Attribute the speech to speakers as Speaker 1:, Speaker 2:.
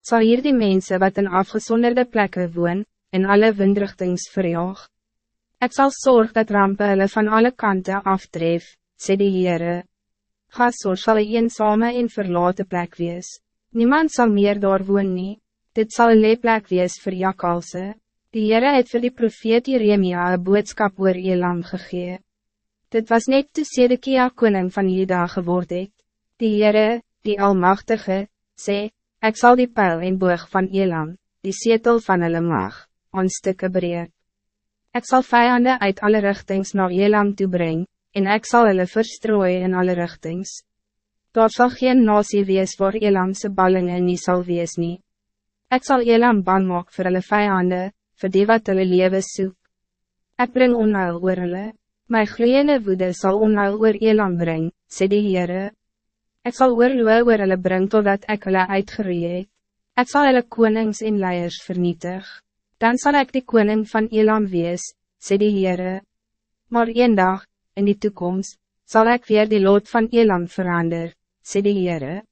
Speaker 1: Zal hier die mensen wat in afgezonderde plekken woon, in alle windrichtings verjaag. Ik zal zorgen dat rampen hulle van alle kanten aftref, sê die Heere. Gasor sal een eenzame en verlaten plek wees. Niemand zal meer daar woon nie. Dit zal een leeplek wees vir jakalse. Die Heere het vir die profeet Jeremia een boodskap oor Elam gegee. Dit was net toe Sedekia koning van Juda geword het. Die Heere, die Almachtige, sê, ik zal die pijl en boog van Elam, die zetel van hulle mag, aan stukken breek. Ik zal vijanden uit alle richtings naar Elam toe brengen, en ik zal hulle verstrooien in alle richtings. Daar zal geen nasie wees waar Elamse ballingen niet zal wees nie. Ik zal Elam bang maak vir hulle vijanden, vir die wat hulle lewe soek. Ek bring onheil oor hulle, my gloeiende woede sal onheil oor Elam bring, sê die Heere. Ek sal oorloe oor hulle bring totdat ek hulle uitgeroeid het. Ek sal hulle konings en leiers vernietig. Dan zal ik de koning van Elam wees, sê die Heere. Maar een dag, in die toekomst, zal ik weer die lood van Elam veranderen, sê die Heere.